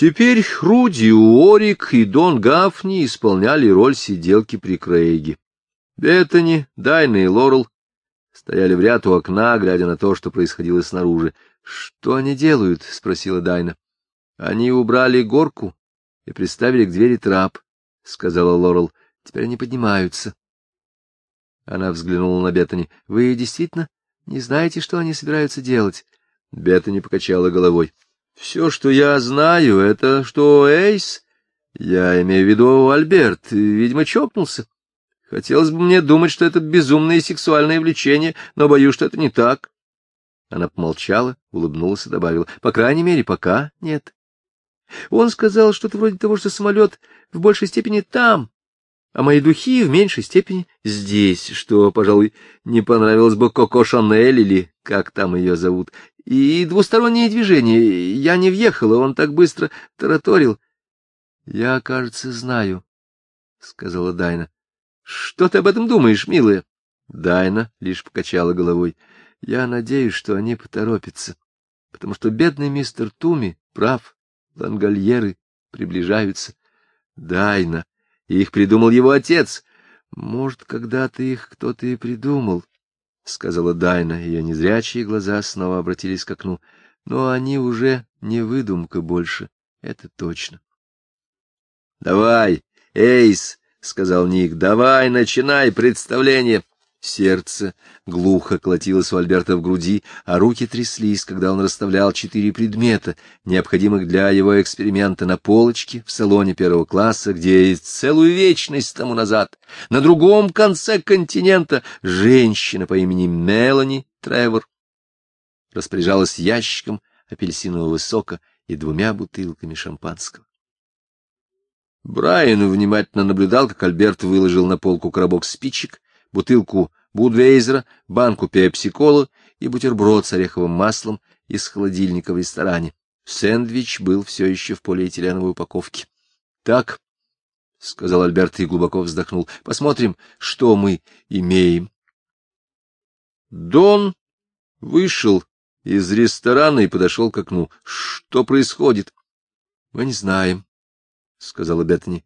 Теперь Руди Уорик и Дон Гафни исполняли роль сиделки при Крейге. Беттани, Дайна и Лорел стояли в ряд у окна, глядя на то, что происходило снаружи. — Что они делают? — спросила Дайна. — Они убрали горку и приставили к двери трап, — сказала Лорел. — Теперь они поднимаются. Она взглянула на Беттани. — Вы действительно не знаете, что они собираются делать? Беттани покачала головой. — Все, что я знаю, это что Эйс... Я имею в виду Альберт, видимо, чокнулся. Хотелось бы мне думать, что это безумное сексуальное влечение, но боюсь, что это не так. Она помолчала, улыбнулась и добавила. — По крайней мере, пока нет. Он сказал что-то вроде того, что самолет в большей степени там, а мои духи в меньшей степени здесь, что, пожалуй, не понравилось бы Коко Шанель или как там ее зовут. И двустороннее движение. Я не въехала, он так быстро тараторил. — Я, кажется, знаю, — сказала Дайна. — Что ты об этом думаешь, милая? Дайна лишь покачала головой. — Я надеюсь, что они поторопятся, потому что бедный мистер Туми прав, лангольеры приближаются. Дайна, их придумал его отец. Может, когда-то их кто-то и придумал, — сказала Дайна. Ее незрячие глаза снова обратились к окну. Но они уже не выдумка больше, это точно. — Давай, Эйс, — сказал Ник, — давай, начинай представление. Сердце глухо колотилось у Альберта в груди, а руки тряслись, когда он расставлял четыре предмета, необходимых для его эксперимента на полочке в салоне первого класса, где целую вечность тому назад, на другом конце континента, женщина по имени Мелани Тревор распоряжалась ящиком апельсинового сока и двумя бутылками шампанского. Брайан внимательно наблюдал, как Альберт выложил на полку коробок спичек, бутылку Будвейзера, банку пепси-колы и бутерброд с ореховым маслом из холодильника в ресторане. Сэндвич был все еще в полиэтиленовой упаковке. — Так, — сказал Альберт и глубоко вздохнул, — посмотрим, что мы имеем. Дон вышел из ресторана и подошел к окну. — Что происходит? — Мы не знаем, — сказала Беттани.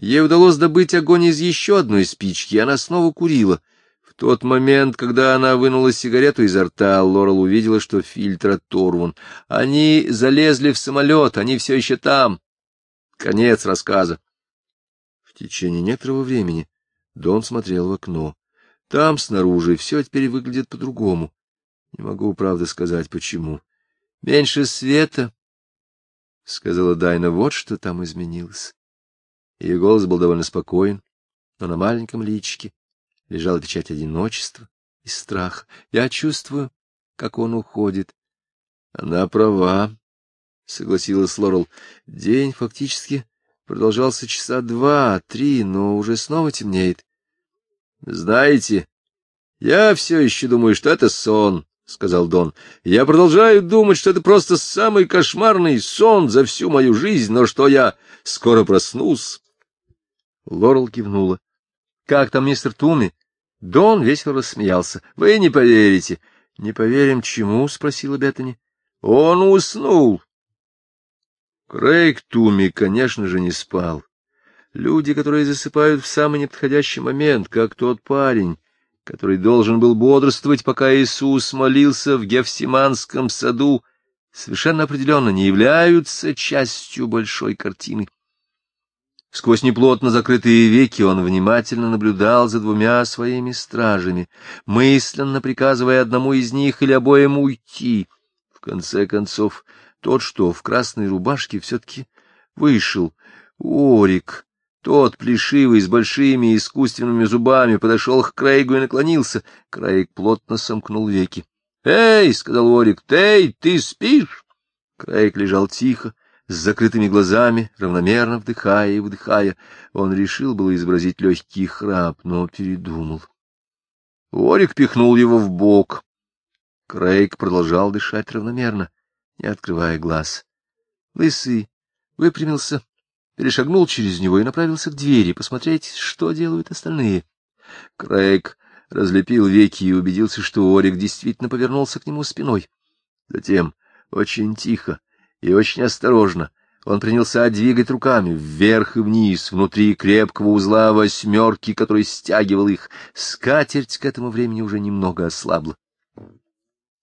Ей удалось добыть огонь из еще одной спички, и она снова курила. В тот момент, когда она вынула сигарету изо рта, Лорел увидела, что фильтр оторван. Они залезли в самолет, они все еще там. Конец рассказа. В течение некоторого времени Дон смотрел в окно. Там, снаружи, все теперь выглядит по-другому. Не могу, правда, сказать, почему. Меньше света, — сказала Дайна, — вот что там изменилось. Ее голос был довольно спокоен, но на маленьком личике лежала печать одиночества и страха. Я чувствую, как он уходит. Она права, — согласилась Лорел. День фактически продолжался часа два-три, но уже снова темнеет. — Знаете, я все еще думаю, что это сон, — сказал Дон. — Я продолжаю думать, что это просто самый кошмарный сон за всю мою жизнь, но что я скоро проснусь. Лорел кивнула. — Как там мистер Туми? Дон весело рассмеялся. — Вы не поверите. — Не поверим чему? — спросила Беттани. — Он уснул. Крейг Туми, конечно же, не спал. Люди, которые засыпают в самый неподходящий момент, как тот парень, который должен был бодрствовать, пока Иисус молился в Гефсиманском саду, совершенно определенно не являются частью большой картины. Сквозь неплотно закрытые веки он внимательно наблюдал за двумя своими стражами, мысленно приказывая одному из них или обоим уйти. В конце концов, тот, что в красной рубашке, все-таки вышел. Орик, тот плешивый, с большими искусственными зубами, подошел к Крейгу и наклонился. Крейг плотно сомкнул веки. — Эй, — сказал Орик, — Эй, ты спишь? Крейг лежал тихо, с закрытыми глазами, равномерно вдыхая и выдыхая. Он решил было изобразить легкий храп, но передумал. Орик пихнул его в бок. Крейг продолжал дышать равномерно, не открывая глаз. Лысый выпрямился, перешагнул через него и направился к двери, посмотреть, что делают остальные. Крейг разлепил веки и убедился, что Орик действительно повернулся к нему спиной. Затем, очень тихо, и очень осторожно Он принялся двигать руками вверх и вниз, внутри крепкого узла восьмерки, который стягивал их. Скатерть к этому времени уже немного ослабла.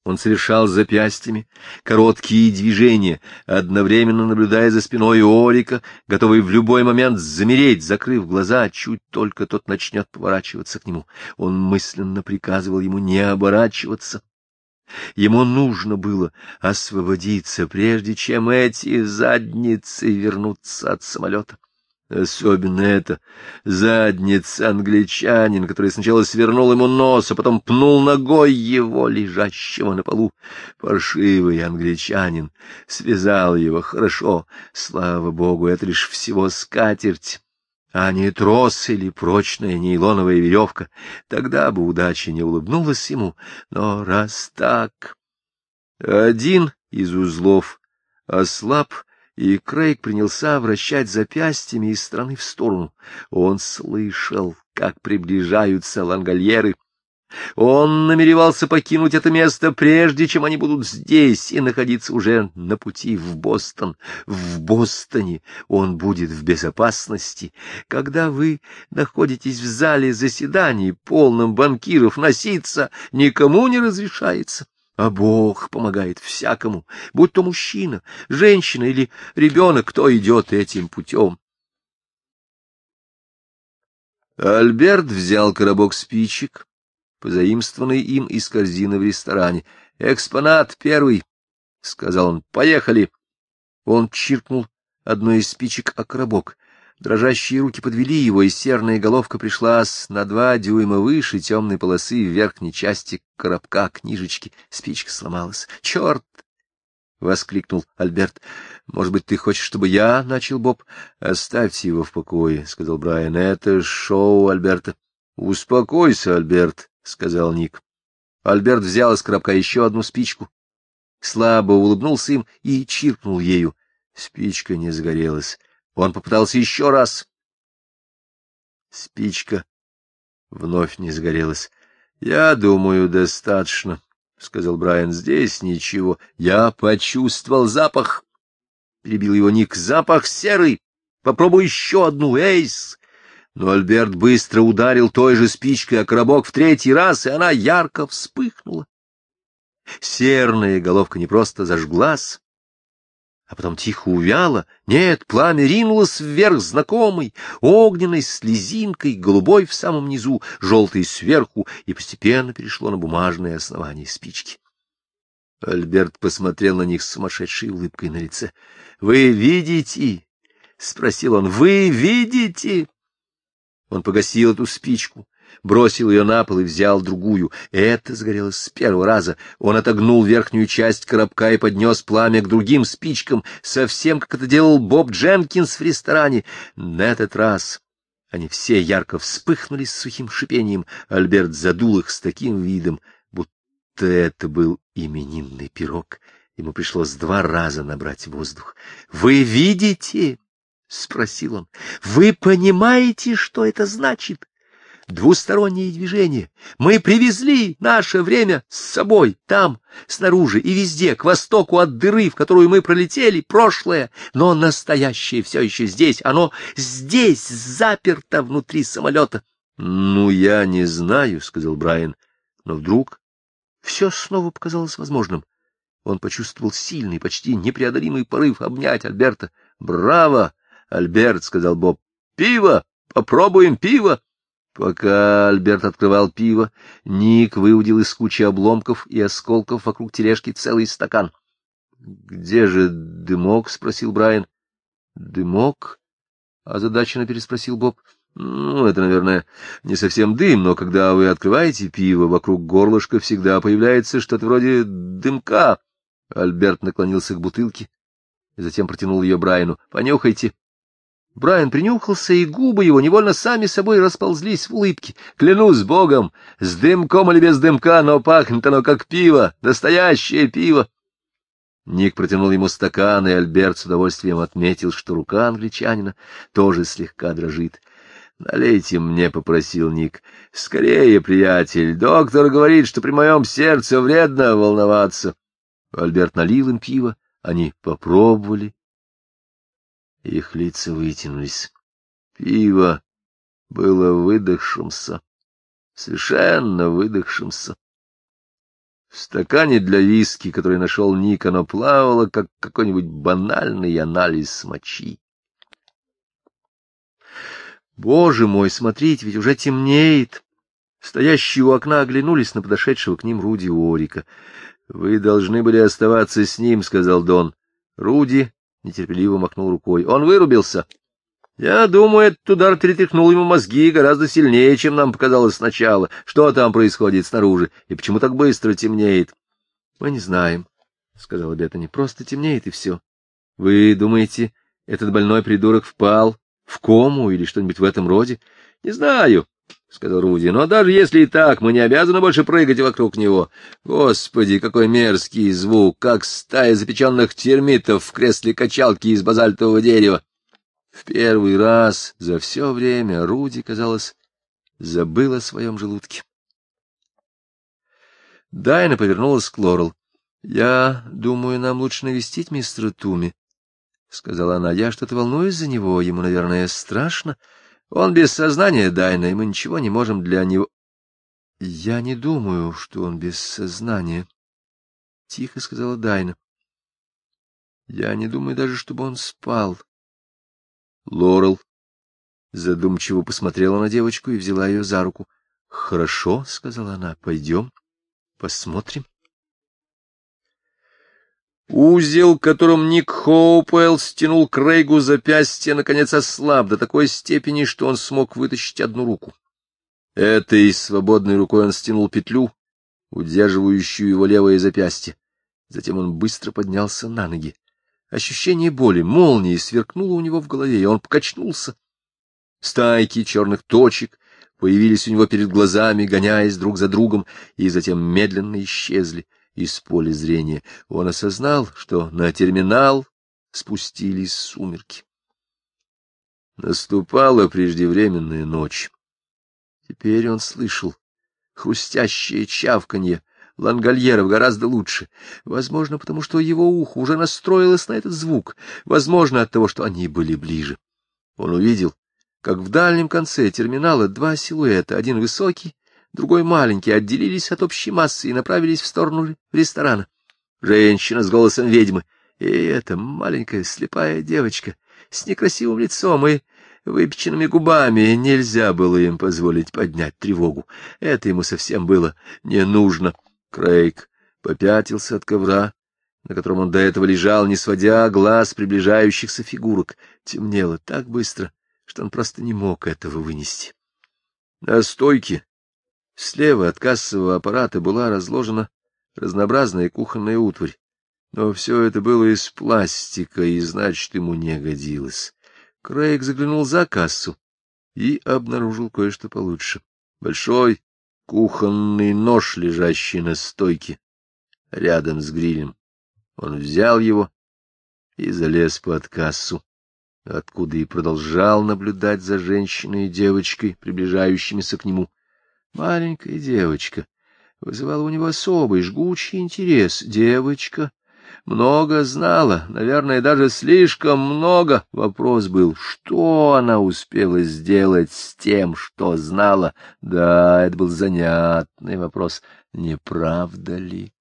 Он совершал запястьями короткие движения, одновременно наблюдая за спиной Орика, готовый в любой момент замереть, закрыв глаза, чуть только тот начнет поворачиваться к нему. Он мысленно приказывал ему не оборачиваться. Ему нужно было освободиться, прежде чем эти задницы вернутся от самолета. Особенно это задница англичанин, который сначала свернул ему нос, а потом пнул ногой его, лежащего на полу. Паршивый англичанин связал его хорошо. Слава богу, это лишь всего скатерть, а не трос или прочная нейлоновая веревка. Тогда бы удача не улыбнулась ему, но раз так... Один из узлов ослаб, и Крейг принялся вращать запястьями из стороны в сторону. Он слышал, как приближаются лангольеры. Он намеревался покинуть это место, прежде чем они будут здесь и находиться уже на пути в Бостон. В Бостоне он будет в безопасности. Когда вы находитесь в зале заседаний, полном банкиров, носиться никому не разрешается а Бог помогает всякому, будь то мужчина, женщина или ребенок, кто идет этим путем. Альберт взял коробок спичек, позаимствованный им из корзины в ресторане. «Экспонат первый», — сказал он, — «поехали». Он чиркнул одной из спичек о коробок. Дрожащие руки подвели его, и серная головка пришлась на два дюйма выше темной полосы в верхней части коробка книжечки. Спичка сломалась. «Черт!» — воскликнул Альберт. — Может быть, ты хочешь, чтобы я начал, Боб? — Оставьте его в покое, — сказал Брайан. — Это шоу Альберта. — Успокойся, Альберт, — сказал Ник. Альберт взял из коробка еще одну спичку, слабо улыбнулся им и чиркнул ею. Спичка не загорелась. Он попытался еще раз. Спичка вновь не сгорелась. — Я думаю, достаточно, — сказал Брайан. — Здесь ничего. Я почувствовал запах. Перебил его Ник. — Запах серый. Попробуй еще одну, Эйс. Но Альберт быстро ударил той же спичкой о коробок в третий раз, и она ярко вспыхнула. Серная головка не просто зажглась, а потом тихо увяло. Нет, пламя ринулось вверх знакомой, огненной слезинкой, голубой в самом низу, желтой сверху, и постепенно перешло на бумажное основание спички. Альберт посмотрел на них с сумасшедшей улыбкой на лице. — Вы видите? — спросил он. — Вы видите? Он погасил эту спичку, бросил ее на пол и взял другую. Это сгорело с первого раза. Он отогнул верхнюю часть коробка и поднес пламя к другим спичкам, совсем как это делал Боб Дженкинс в ресторане. На этот раз они все ярко вспыхнули с сухим шипением. Альберт задул их с таким видом, будто это был именинный пирог. Ему пришлось два раза набрать воздух. — Вы видите? — спросил он. — Вы понимаете, что это значит? двустороннее движение. Мы привезли наше время с собой, там, снаружи и везде, к востоку от дыры, в которую мы пролетели, прошлое, но настоящее все еще здесь, оно здесь, заперто внутри самолета. — Ну, я не знаю, — сказал Брайан, но вдруг все снова показалось возможным. Он почувствовал сильный, почти непреодолимый порыв обнять Альберта. — Браво, Альберт, — сказал Боб. — Пиво! Попробуем пиво! Пока Альберт открывал пиво, Ник выудил из кучи обломков и осколков вокруг тележки целый стакан. — Где же дымок? — спросил Брайан. — Дымок? — озадаченно переспросил Боб. — Ну, это, наверное, не совсем дым, но когда вы открываете пиво, вокруг горлышка всегда появляется что-то вроде дымка. Альберт наклонился к бутылке и затем протянул ее Брайану. — Понюхайте. Брайан принюхался, и губы его невольно сами собой расползлись в улыбке. Клянусь богом, с дымком или без дымка, но пахнет оно как пиво, настоящее пиво. Ник протянул ему стакан, и Альберт с удовольствием отметил, что рука англичанина тоже слегка дрожит. — Налейте мне, — попросил Ник. — Скорее, приятель, доктор говорит, что при моем сердце вредно волноваться. Альберт налил им пиво, они попробовали Их лица вытянулись. Пиво было выдохшимся, совершенно выдохшимся. В стакане для виски, который нашел Ник, оно плавало, как какой-нибудь банальный анализ мочи. Боже мой, смотрите, ведь уже темнеет. Стоящие у окна оглянулись на подошедшего к ним Руди Орика. — Вы должны были оставаться с ним, — сказал Дон. Руди нетерпеливо махнул рукой. — Он вырубился. Я думаю, этот удар перетряхнул ему мозги гораздо сильнее, чем нам показалось сначала. Что там происходит снаружи, и почему так быстро темнеет? — Мы не знаем, — сказала Беттани. — Просто темнеет, и все. Вы думаете, этот больной придурок впал в кому или что-нибудь в этом роде? — Не знаю, — сказал Руди. — Но даже если и так, мы не обязаны больше прыгать вокруг него. Господи, какой мерзкий звук, как стая запеченных термитов в кресле качалки из базальтового дерева. В первый раз за все время Руди, казалось, забыл о своем желудке. Дайна повернулась к Лорел. — Я думаю, нам лучше навестить мистера Туми, — сказала она. — Я что-то волнуюсь за него, ему, наверное, страшно. Он без сознания, Дайна, и мы ничего не можем для него... — Я не думаю, что он без сознания, — тихо сказала Дайна. — Я не думаю даже, чтобы он спал. Лорел задумчиво посмотрела на девочку и взяла ее за руку. — Хорошо, — сказала она, — пойдем, посмотрим. Узел, которым Ник Хоупуэлл стянул Крейгу запястье, наконец ослаб до такой степени, что он смог вытащить одну руку. Этой свободной рукой он стянул петлю, удерживающую его левое запястье. Затем он быстро поднялся на ноги. Ощущение боли, молнии сверкнуло у него в голове, и он покачнулся. Стайки черных точек появились у него перед глазами, гоняясь друг за другом, и затем медленно исчезли из поля зрения. Он осознал, что на терминал спустились сумерки. Наступала преждевременная ночь. Теперь он слышал хрустящее чавканье, лангольеров гораздо лучше. Возможно, потому что его ухо уже настроилось на этот звук. Возможно, от того, что они были ближе. Он увидел, как в дальнем конце терминала два силуэта, один высокий, другой маленький, отделились от общей массы и направились в сторону ресторана. Женщина с голосом ведьмы, и эта маленькая слепая девочка с некрасивым лицом и выпеченными губами. Нельзя было им позволить поднять тревогу. Это ему совсем было не нужно. Крейг попятился от ковра, на котором он до этого лежал, не сводя глаз приближающихся фигурок. Темнело так быстро, что он просто не мог этого вынести. На стойке слева от кассового аппарата была разложена разнообразная кухонная утварь, но все это было из пластика, и, значит, ему не годилось. Крейг заглянул за кассу и обнаружил кое-что получше. Большой кухонный нож, лежащий на стойке, рядом с грилем. Он взял его и залез под кассу, откуда и продолжал наблюдать за женщиной и девочкой, приближающимися к нему. Маленькая девочка вызывала у него особый жгучий интерес. Девочка много знала, наверное, даже слишком много. Вопрос был, что она успела сделать с тем, что знала. Да, это был занятный вопрос, не правда ли?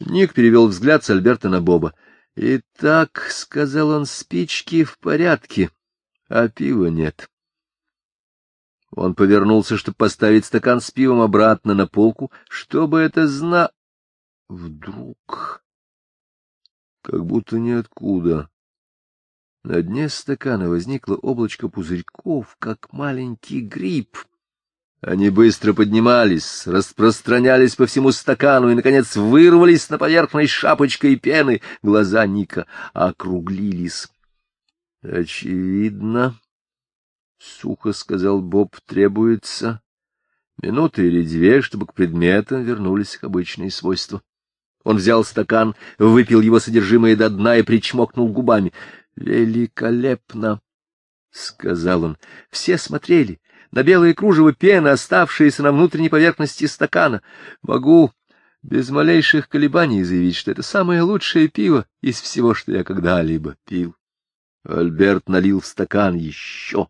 Ник перевел взгляд с Альберта на Боба. — Итак, — сказал он, — спички в порядке, а пива нет. Он повернулся, чтобы поставить стакан с пивом обратно на полку. Что бы это зна... Вдруг, как будто ниоткуда, на дне стакана возникло облачко пузырьков, как маленький гриб. Они быстро поднимались, распространялись по всему стакану и, наконец, вырвались на поверхность шапочкой пены. Глаза Ника округлились. — Очевидно, — сухо сказал Боб, — требуется минуты или две, чтобы к предметам вернулись их обычные свойства. Он взял стакан, выпил его содержимое до дна и причмокнул губами. «Великолепно!» — сказал он. Все смотрели на белое кружево пены, оставшееся на внутренней поверхности стакана. Могу без малейших колебаний заявить, что это самое лучшее пиво из всего, что я когда-либо пил. Альберт налил в стакан еще.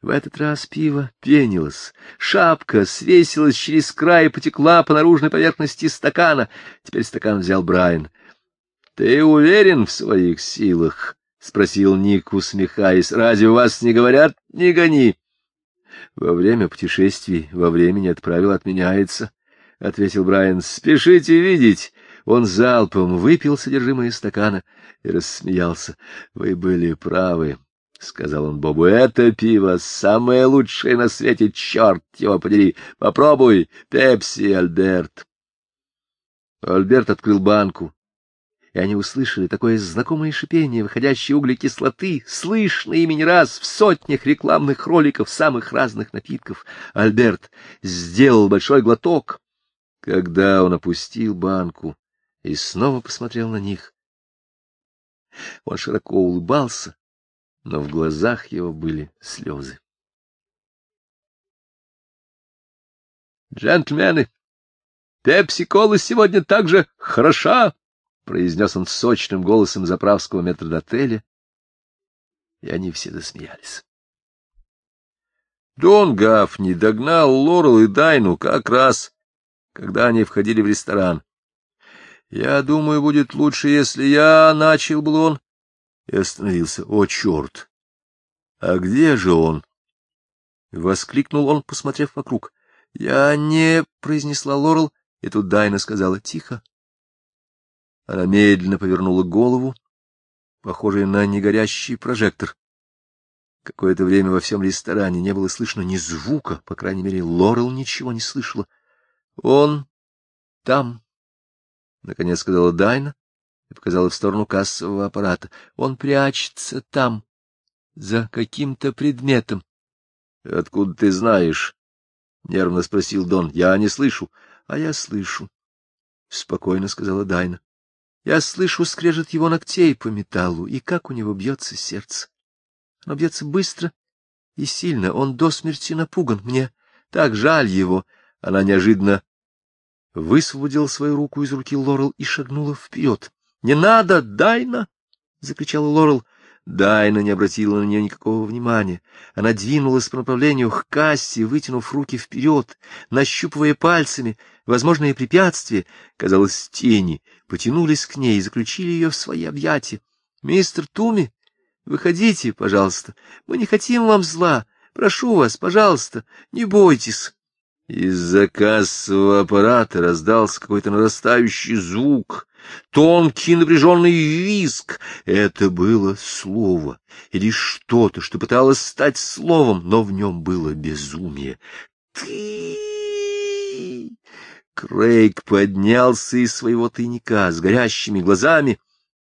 В этот раз пиво пенилось, шапка свесилась через край и потекла по наружной поверхности стакана. Теперь стакан взял Брайан. — Ты уверен в своих силах? — спросил Ник, усмехаясь. — Разве вас не говорят «не гони»? — Во время путешествий во времени от правил отменяется, — ответил Брайан. — Спешите видеть. Он залпом выпил содержимое стакана и рассмеялся. — Вы были правы, — сказал он Бобу. — Это пиво самое лучшее на свете, черт его подери. Попробуй, пепси, Альберт. Альберт открыл банку, и они услышали такое знакомое шипение, выходящее углекислоты, слышно ими раз в сотнях рекламных роликов самых разных напитков. Альберт сделал большой глоток, когда он опустил банку и снова посмотрел на них. Он широко улыбался, но в глазах его были слезы. «Джентльмены, пепси-кола сегодня так же хороша!» — произнес он сочным голосом заправского метрдотеля, и они все засмеялись. Дон Гафни догнал Лорел и Дайну как раз когда они входили в ресторан. — Я думаю, будет лучше, если я начал был он. И остановился. — О, черт! А где же он? Воскликнул он, посмотрев вокруг. — Я не... — произнесла Лорел, и тут Дайна сказала тихо. Она медленно повернула голову, похожая на негорящий прожектор. Какое-то время во всем ресторане не было слышно ни звука, по крайней мере, Лорел ничего не слышала. Он там, — наконец сказала Дайна и показала в сторону кассового аппарата. Он прячется там, за каким-то предметом. — Откуда ты знаешь? — нервно спросил Дон. — Я не слышу. — А я слышу, — спокойно сказала Дайна. Я слышу скрежет его ногтей по металлу, и как у него бьется сердце. Оно бьется быстро и сильно, он до смерти напуган. Мне так жаль его. Она неожиданно высвободила свою руку из руки Лорел и шагнула вперед. — Не надо, Дайна! — закричала Лорел. Дайна не обратила на нее никакого внимания. Она двинулась по направлению к кассе, вытянув руки вперед, нащупывая пальцами возможные препятствия. Казалось, тени потянулись к ней и заключили ее в свои объятия. — Мистер Туми, выходите, пожалуйста. Мы не хотим вам зла. Прошу вас, пожалуйста, не бойтесь. Из-за кассового аппарата раздался какой-то нарастающий звук, тонкий напряженный визг. Это было слово или что-то, что пыталось стать словом, но в нем было безумие. «Ты!» Крейг поднялся из своего тайника с горящими глазами,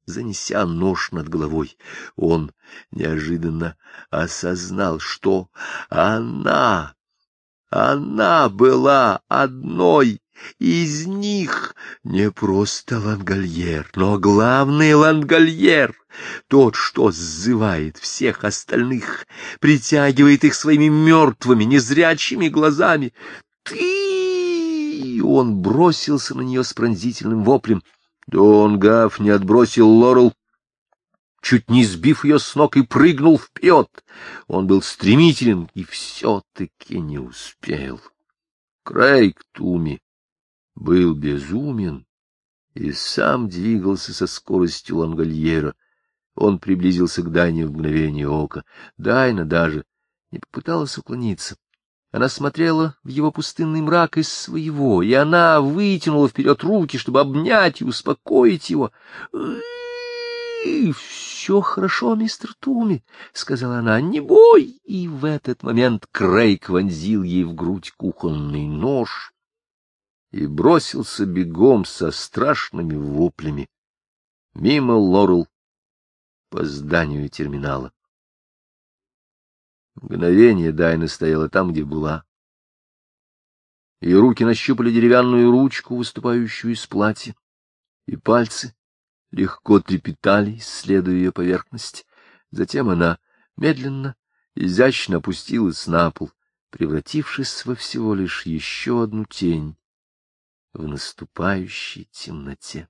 занеся нож над головой. Он неожиданно осознал, что она она была одной из них, не просто лангольер, но главный лангольер, тот, что сзывает всех остальных, притягивает их своими мертвыми, незрячими глазами. «Ты!» Он бросился на нее с пронзительным воплем. Дон Гаф не отбросил Лорел чуть не сбив ее с ног и прыгнул вперед. Он был стремителен и все-таки не успел. Крейг Туми был безумен и сам двигался со скоростью лангольера. Он приблизился к Дайне в мгновение ока. Дайна даже не попыталась уклониться. Она смотрела в его пустынный мрак из своего, и она вытянула вперед руки, чтобы обнять и успокоить его. Все хорошо, мистер Туми, — сказала она, — не бой. И в этот момент Крейг вонзил ей в грудь кухонный нож и бросился бегом со страшными воплями мимо Лорел по зданию терминала. Мгновение Дайна стояла там, где была. Ее руки нащупали деревянную ручку, выступающую из платья, и пальцы легко трепетали, исследуя ее поверхность. Затем она медленно, изящно опустилась на пол, превратившись во всего лишь еще одну тень в наступающей темноте.